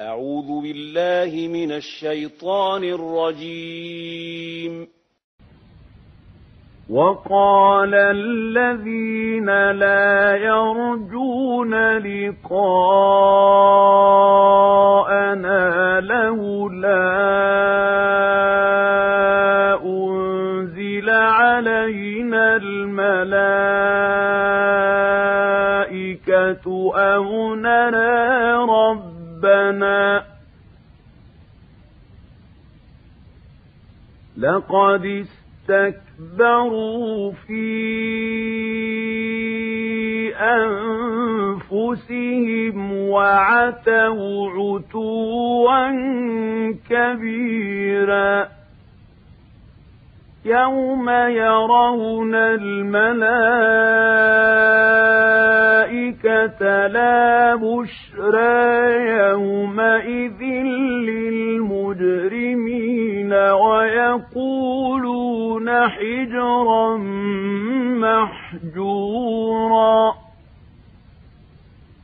أعوذ بالله من الشيطان الرجيم. وقال الذين لا يرجون لقاءنا لولا أنزل علينا الملائكة أو نرى ربنا لقد اسْتَكْبَرُوا فِي أَنفُسِهِمْ وَعَتَوْا عُتُوًّا كَبِيرًا يَوْمَ يَرَوْنَ الْمَلَائِكَةَ لَا بُشْرَىٰ يَوْمَئِذٍ لِّلْمُجْرِمِينَ وَيَقُولُونَ حِجْرًا مَّحْجُورًا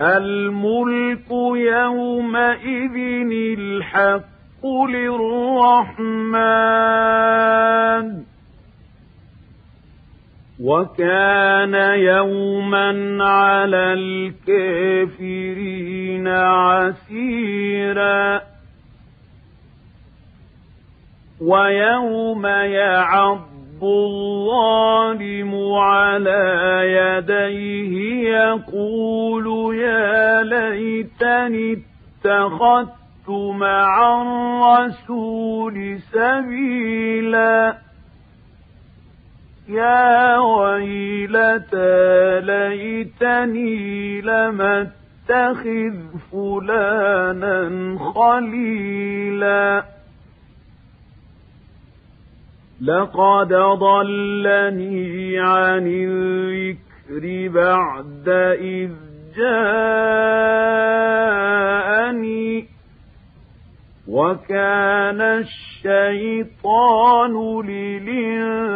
الْمُلْكُ يَوْمَئِذٍ الْحَقُّ لِلرَّحْمَٰنِ وَكَانَ يَوْمًا عَلَى الْكَافِرِينَ عَسِيرًا وَيَوْمَ يَعَضُّ الظَّالِمُ عَلَىٰ يَدَيْهِ يَقُولُ يَا لَيْتَنِي اتَّخَذْتُ مَعَ الرَّسُولِ سَبِيلًا. يَا وَيْلَتَىٰ لَيْتَنِي لَمْ أَتَّخِذْ فُلَانًا خَلِيلًا. لَقَدْ ضَلَّنِي عَنِ الذِّكْرِ بَعْدَ إِذْ جَاءَنِي ۗ وَكَانَ الشَّيْطَانُ لِلْإِنسَانِ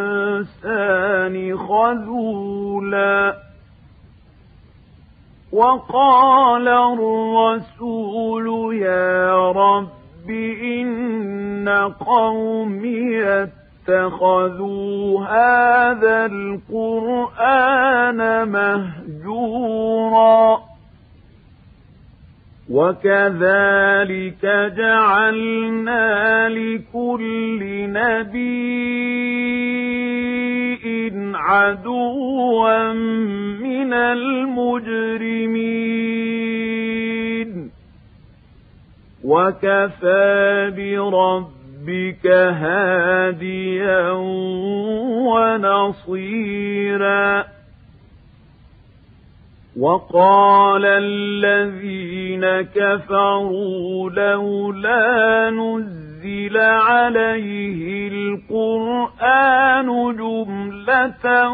خَذُولًا وَقَالَ الرَّسُولُ يَا رَبِّ إِنَّ قَوْمِي اتَّخَذُوا هَٰذَا الْقُرْآنَ مَهْجُورًا. وَكَذَٰلِكَ جَعَلْنَا لِكُلِّ نَبِيٍّ عَدُوًّا مِّنَ الْمُجْرِمِينَ. وَكَفَىٰ بِرَبِّكَ هَادِيًا وَنَصِيرًا. وَقَالَ الَّذِينَ كَفَرُوا لَوْلَا نُزِّلَ عَلَيْهِ الْقُرْآنُ جُمْلَةً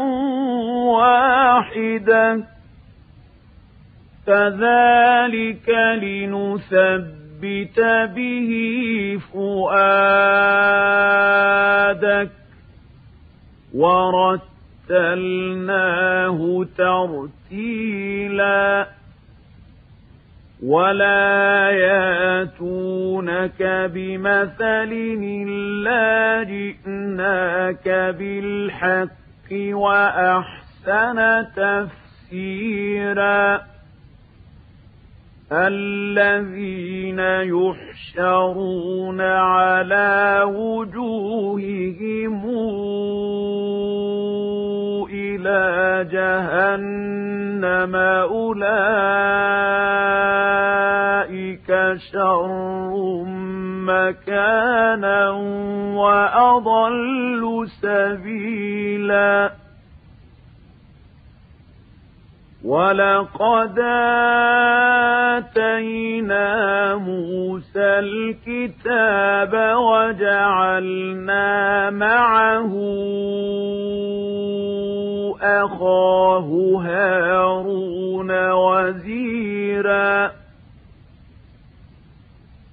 وَاحِدَةً. كَذَٰلِكَ لِنُثَبِّتَ بِهِ فُؤَادَكَ وَرَتَّلْنَاهُ تَرْتِيلًا وَلَا يَأْتُونَكَ بِمَثَلٍ إِلَّا جِئْنَاكَ بِالْحَقِّ وَأَحْسَنَ تَفْسِيرًا الذين يحشرون على وجوههم إلى جهنم أولئك شر مكانا وأضل سبيلا ولقد آتينا موسى الكتاب وجعلنا معه أخاه هارون وزيرا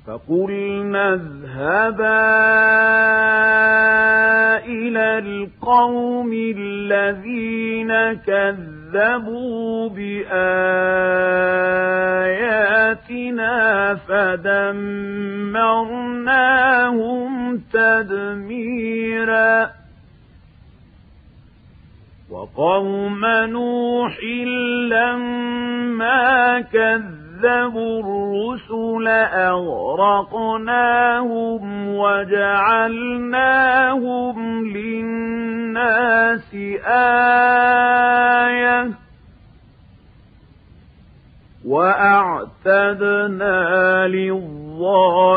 فقلنا اذهبا إلى القوم الذين كذبوا بآياتنا فدمرناهم تدميرا وقوم نوح لما كذبوا كذبوا الرسل أغرقناهم وجعلناهم للناس آية وأعتدنا للظالمين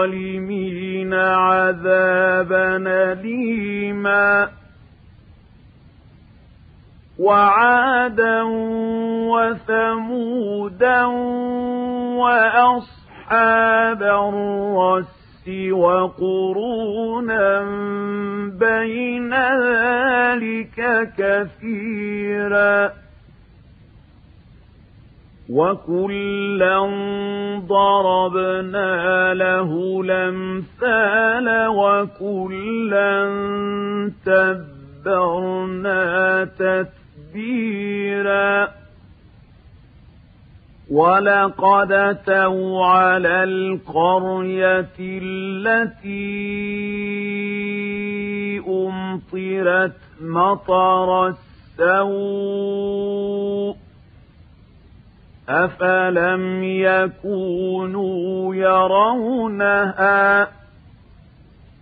عذابا أليما وعادا وثمودا وأصحاب الرس وقرونا بين ذلك كثيرا وكلا ضربنا له الأمثال وكلا تبرنا تتبعا تدبيرا ولقد أتوا على القرية التي أمطرت مطر السوء أفلم يكونوا يرونها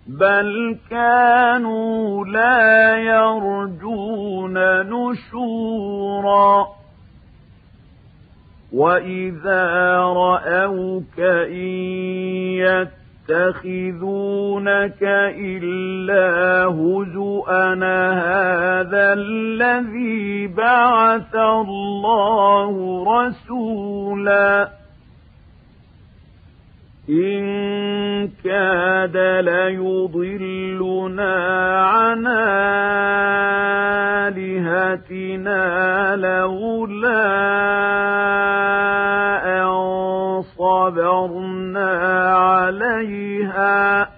بل كانوا لا يرجون نشورا وإذا رأوك إن يتخذونك إلا هزؤا هذا الذي بعث الله رسولا إن كاد ليضلنا عن آلهتنا لولا أن صبرنا عليها.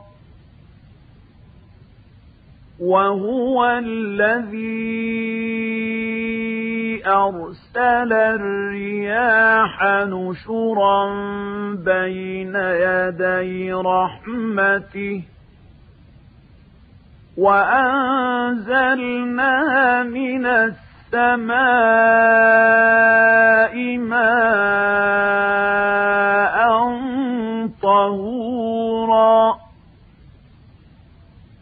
وهو الذي أرسل الرياح نشرا بين يدي رحمته وأنزلنا من السماء ماء طهورا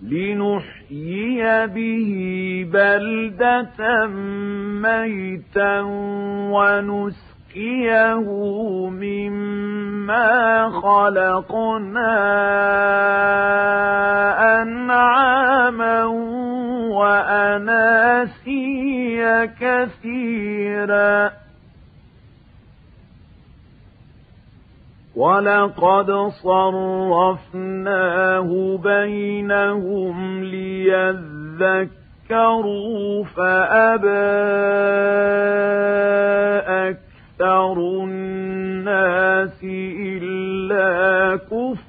لنحيي نحيي به بلدة ميتا ونسقيه مما خلقنا أنعاما وأناسيا كثيرا ولقد صرفناه بينهم ليذكروا فأبى أكثر الناس إلا كفورا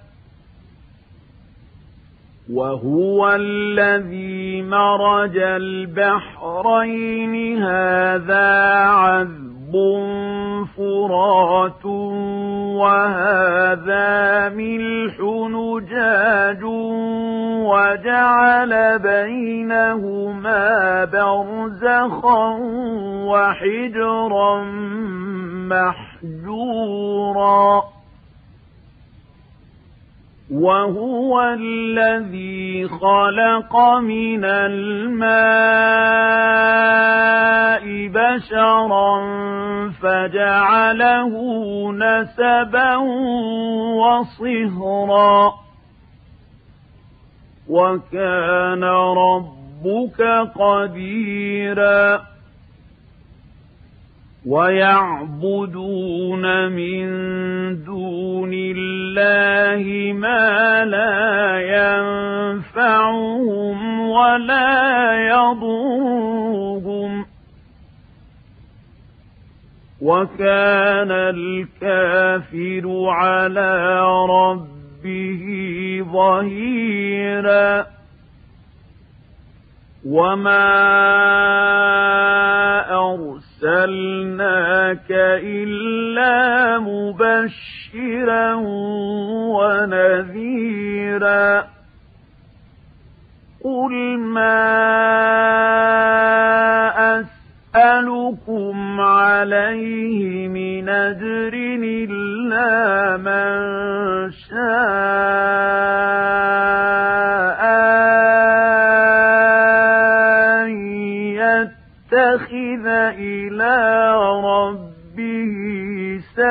وهو الذي مرج البحرين. هذا عذب فرات وهذا ملح نجاج وجعل بينهما برزخا وحجرا محجورا. وهو الذي خلق من الماء بشرا فجعله نسبا وصهرا وكان ربك قديرا ويعبدون من دون الله ما لا ينفعهم ولا يضرهم. وكان الكافر على ربه ظهيرا. وما أرسلناك إلا مبشرا ونذيرا قل ما أسألكم عليه من أجر إلا من شاء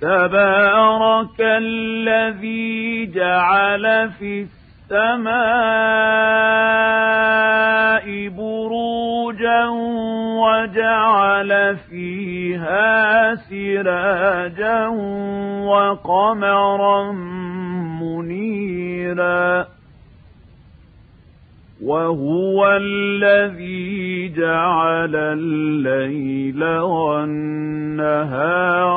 تبارك الذي جعل في السماء بروجا وجعل فيها سراجا وقمرا منيرا وهو الذي جعل الليل والنهار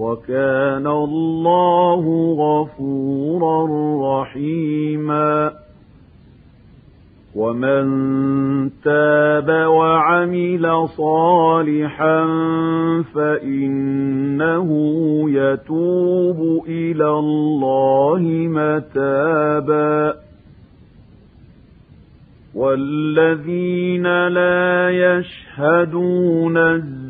وكان الله غفورا رحيما. ومن تاب وعمل صالحا فإنه يتوب إلى الله متابا. والذين لا يشهدون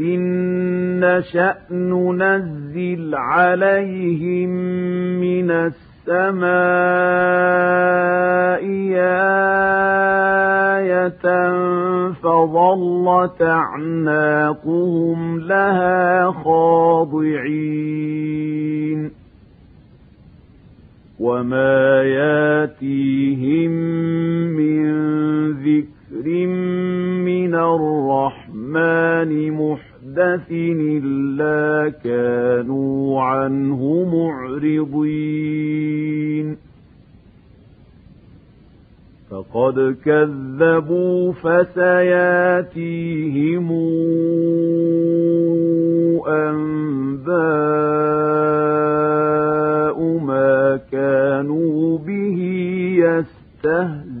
إن نشأ ننزل عليهم من السماء آية فظلت أعناقهم لها خاضعين وما ياتيهم من ذكر من الرحمن محدث إلا كانوا عنه معرضين فقد كذبوا فسياتيهم أنباء ما كانوا به يستهزئون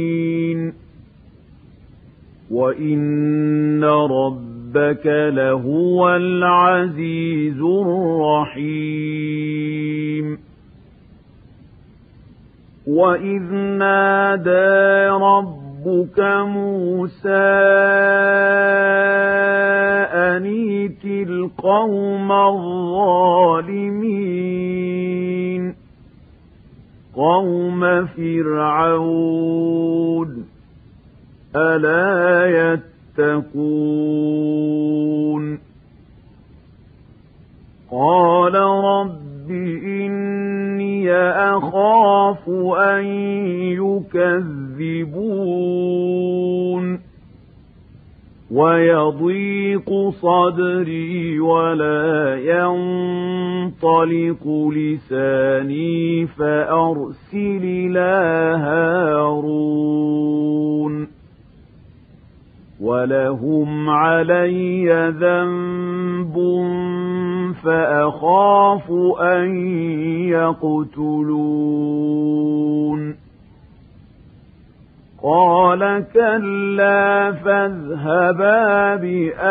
وإن ربك لهو العزيز الرحيم وإذ نادى ربك موسى أنيت القوم الظالمين قوم فرعون ألا يتقون قال رب إني أخاف أن يكذبون ويضيق صدري ولا ينطلق لساني فأرسل إلى هارون ولهم علي ذنب فأخاف أن يقتلون قال كلا فاذهبا بآياتنا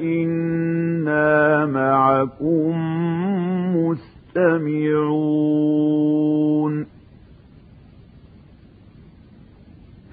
إنا معكم مستمعون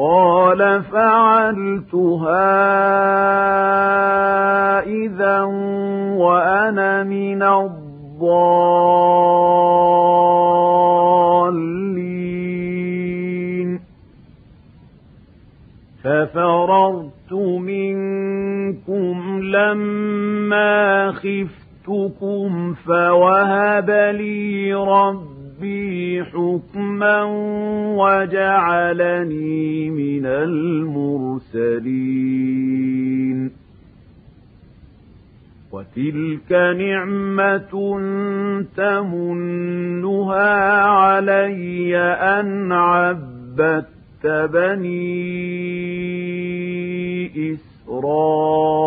قال فعلتها إذا وأنا من الضالين. ففررت منكم لما خفتكم فوهب لي ربي ربي حكما وجعلني من المرسلين وتلك نعمة تمنها علي أن عبدت بني إسرائيل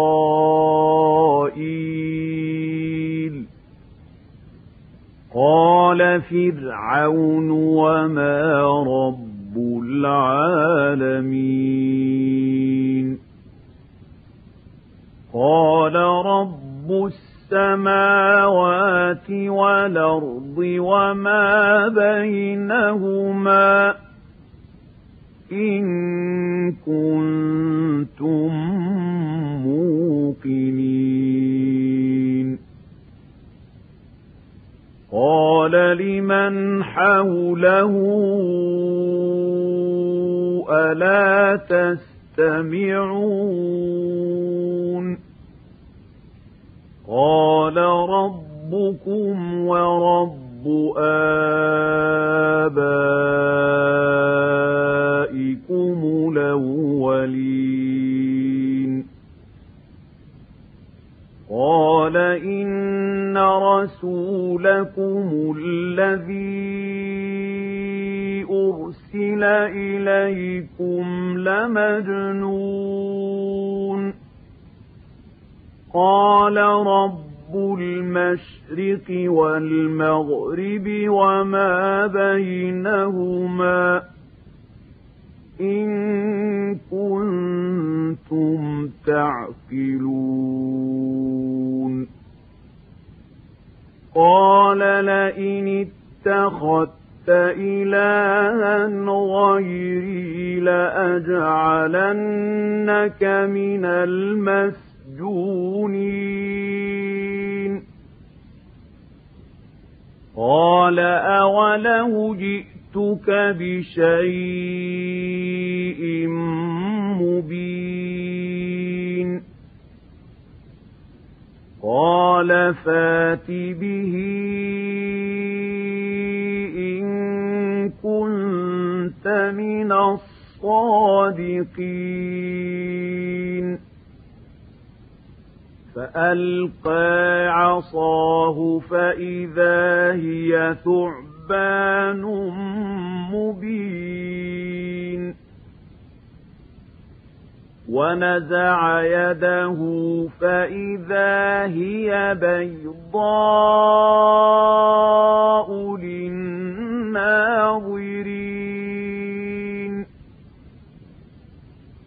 قال فرعون وما رب العالمين قال رب السماوات والأرض وما بينهما إن كنتم موقنين قال لمن حوله ألا تستمعون قال ربكم ورب آبائكم الأولين قال إن رسولكم الذي أرسل إليكم لمجنون. قال رب المشرق والمغرب وما بينهما. إن كنتم تعقلون. قال لئن اتخذت إلها غيري لأجعلنك من المسجونين. قال أوله جئتك بشيء مبين قال فات به إن كنت من الصادقين فألقى عصاه فإذا هي ثعبان مبين ونزع يده فإذا هي بيضاء للناظرين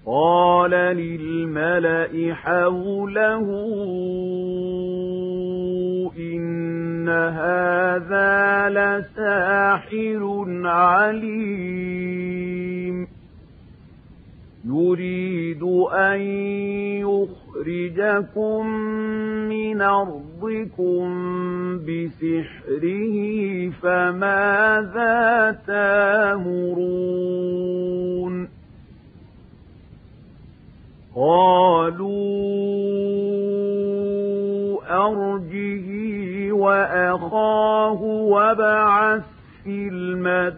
قال للملأ حوله إن هذا لساحر عليم. يريد أن يخرجكم من أرضكم بسحره فماذا تامرون؟ قالوا أرجه وأخاه وابعث في المدائن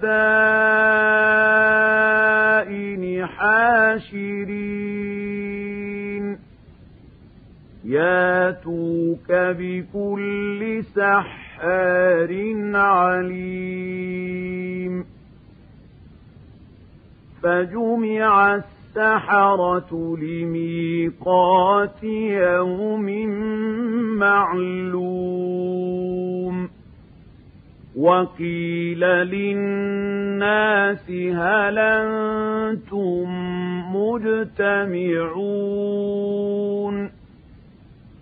حاشرين. ياتوك بكل سحار عليم. فجمع السحرة لميقات يوم معلوم. وقيل للناس هل أنتم مجتمعون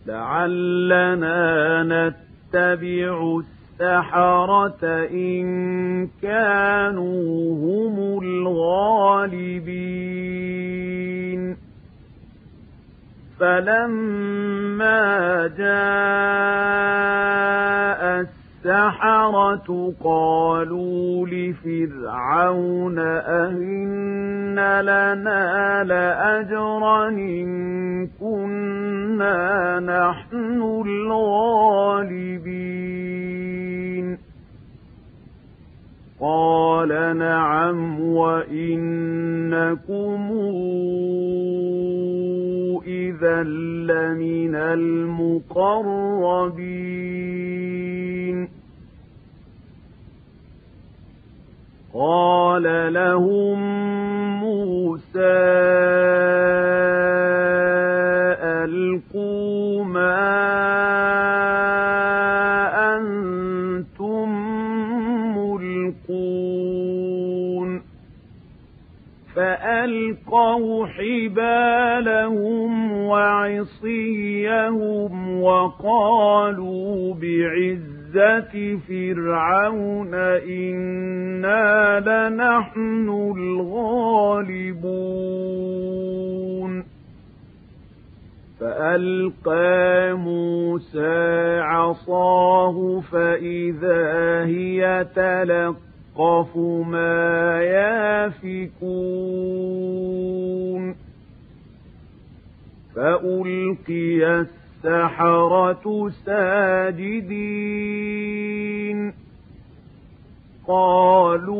لعلنا نتبع السحرة إن كانوا هم الغالبين فلما جاء السحرة قالوا لفرعون أهن لنا لأجرا إن كنا نحن الغالبين. قال نعم وإنكم إذا لمن المقربين قال لهم موسى ألقوا ما فألقوا حبالهم وعصيهم وقالوا بعزة عزة فرعون إنا لنحن الغالبون. فألقى موسى عصاه فإذا هي تلقف ما يافكون فألقي السحرة ساجدين قالوا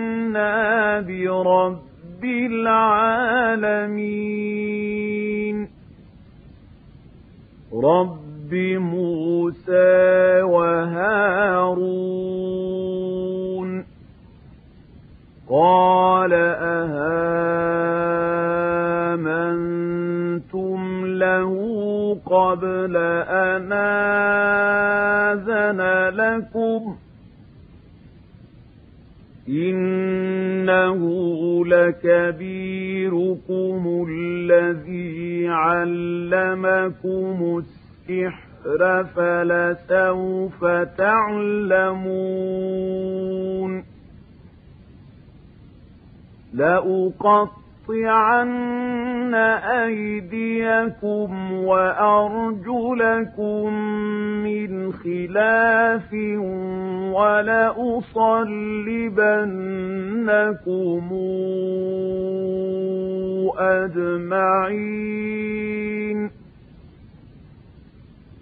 آمنا برب العالمين رب موسى وهارون. قال أهامنتم له قبل أن آذن لكم؟ إنه لكبيركم الذي علمكم السحر فلسوف تعلمون. لأقطعن أيديكم وأرجلكم من خلاف ولأصلبنكم أجمعين.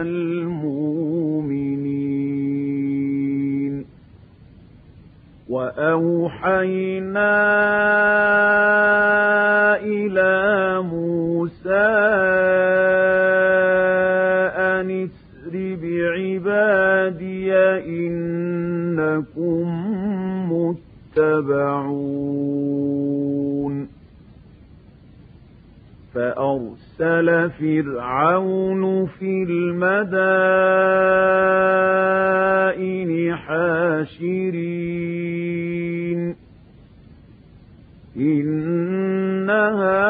المؤمنين. وأوحينا إلى موسى أن اسر بعبادي إنكم متبعون. فأرسل فرعون في المدائن حاشرين إن هؤلاء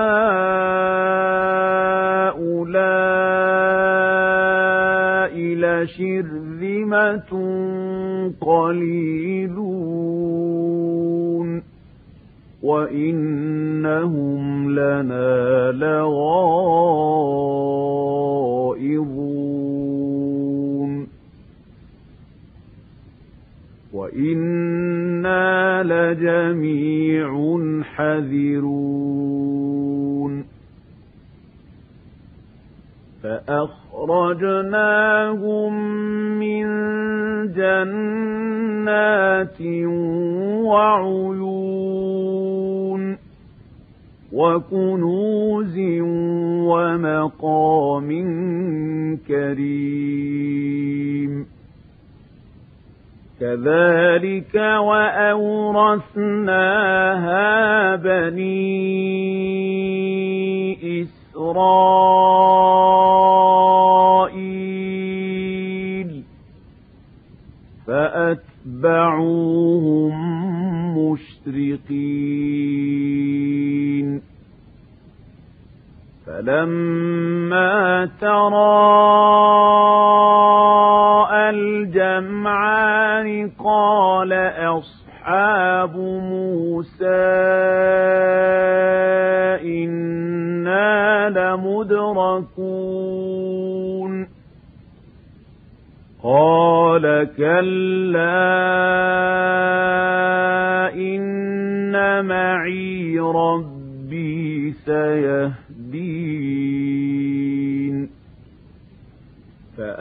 لشرذمة قليلون إنهم لنا لغائظون وإنا لجميع حذرون فأخرجناهم من جنات وعيون وكنوز ومقام كريم. كذلك وأورثناها بني إسرائيل. فأتبعوهم مشرقين. فلما تراءى الجمعان قال أصحاب موسى إنا لمدركون قال كلا إن معي ربي سيهدين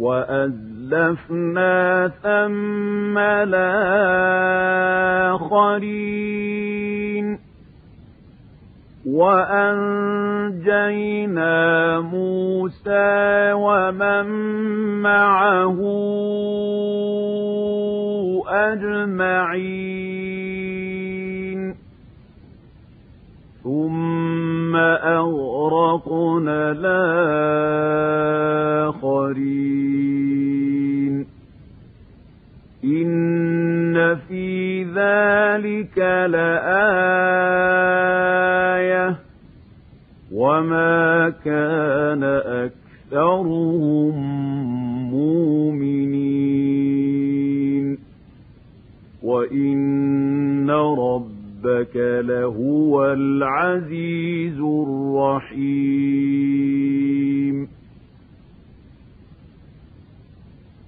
وأزلفنا ثم الآخرين وأنجينا موسى ومن معه أجمعين ثم أغرقنا الآخرين إن في ذلك لآية وما كان أكثرهم مؤمنين ربك لهو العزيز الرحيم.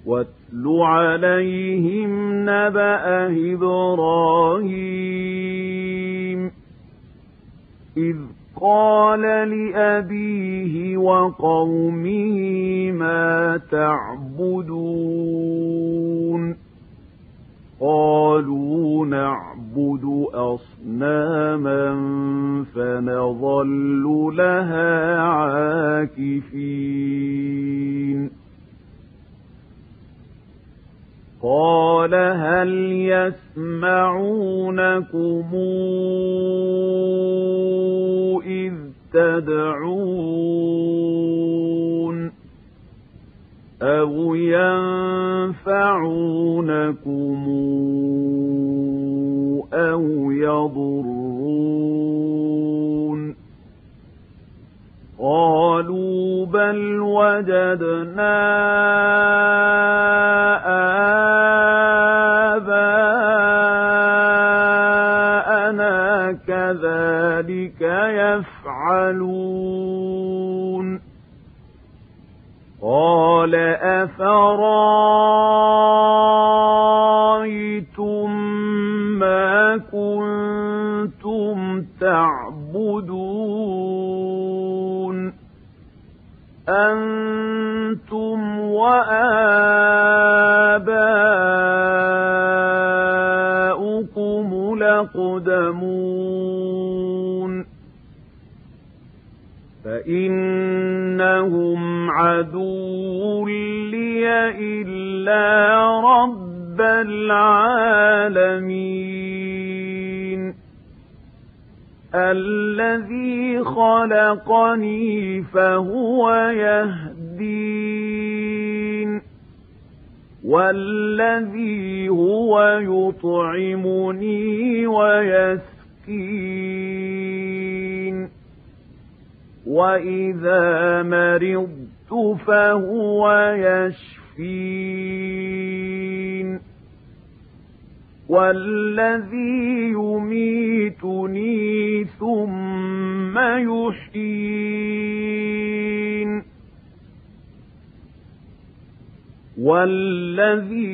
واتل عليهم نبأ إبراهيم. إذ قال لأبيه وقومه ما تعبدون. قالوا نعبد أصناما فنظل لها عاكفين. قال هل يسمعونكم إذ تدعون؟ أو ينفعونكم أو يضرون قالوا بل وجدنا رب العالمين. الذي خلقني فهو يهدين. والذي هو يطعمني ويسقين. وإذا مرضت فهو يشفين. والذي يميتني ثم يحيين والذي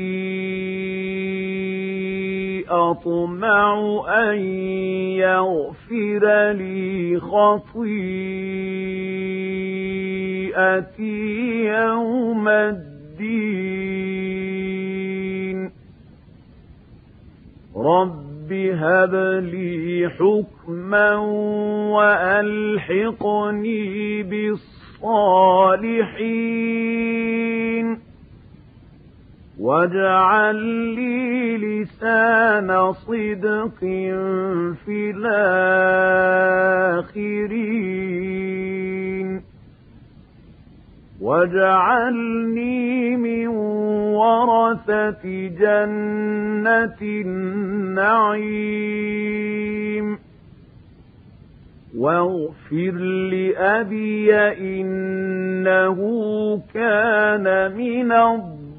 أطمع أن يغفر لي خطيئتي يوم الدين رب هب لي حكما وألحقني بالصالحين واجعل لي لسان صدق في الآخرين واجعلني من ورثة جنة النعيم واغفر لأبي إنه كان من الضالين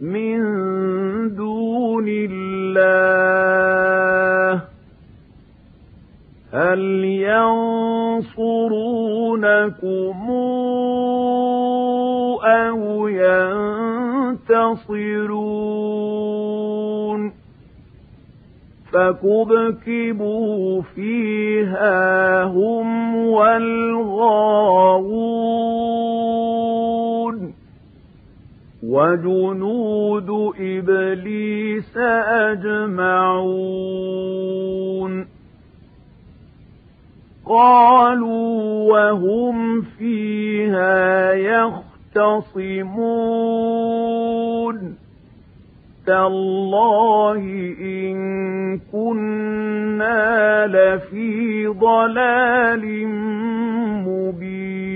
من دون الله هل ينصرونكم أو ينتصرون؟ فكبكبوا فيها هم والغاوون. وجنود إبليس أجمعون. قالوا وهم فيها يختصمون. تالله إن كنا لفي ضلال مبين.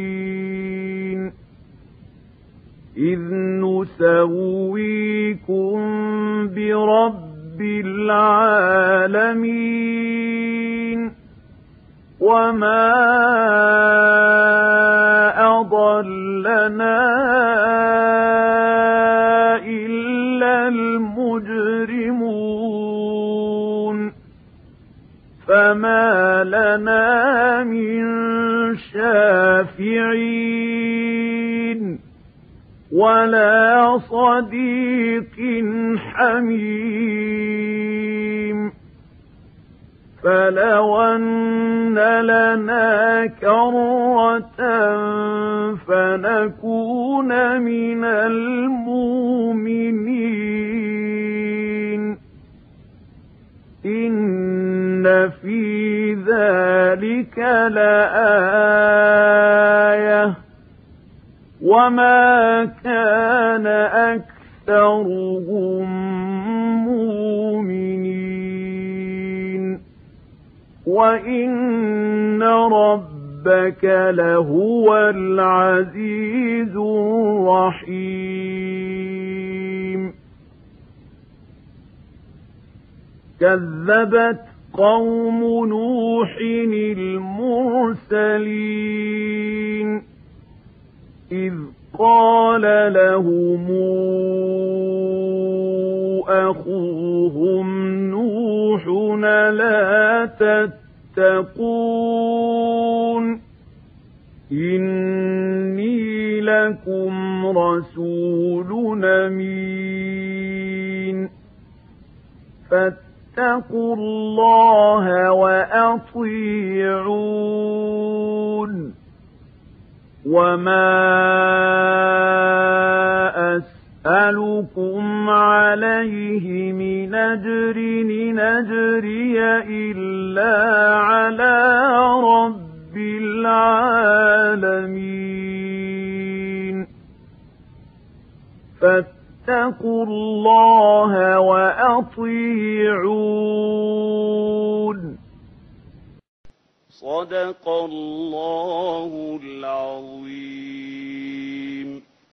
إذ نسويكم برب العالمين وما أضلنا إلا المجرمون فما لنا من شافعين ولا صديق حميم. فلو أن لنا كرة فنكون من المؤمنين. إن في ذلك لآية. وما كان أكثرهم مؤمنين وإن ربك لهو العزيز الرحيم كذبت قوم نوح المرسلين إذ قال لهم أخوهم نوح لا تتقون إني لكم رسول أمين فاتقوا الله وأطيعون وَمَا أَسْأَلُكُمْ عَلَيْهِ مِنْ أَجْرٍ إِنْ أَجْرِيَ إِلَّا عَلَى رَبِّ الْعَالَمِينَ فَاتَّقُوا اللَّهَ وَأَطِيعُونِ صدق الله العظيم.